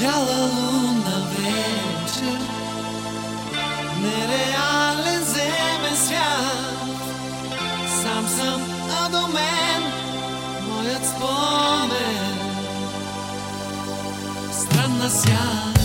Бяла луна вечер Нереален земен свят. Сам съм, а до мен Моят спомен. Странна свят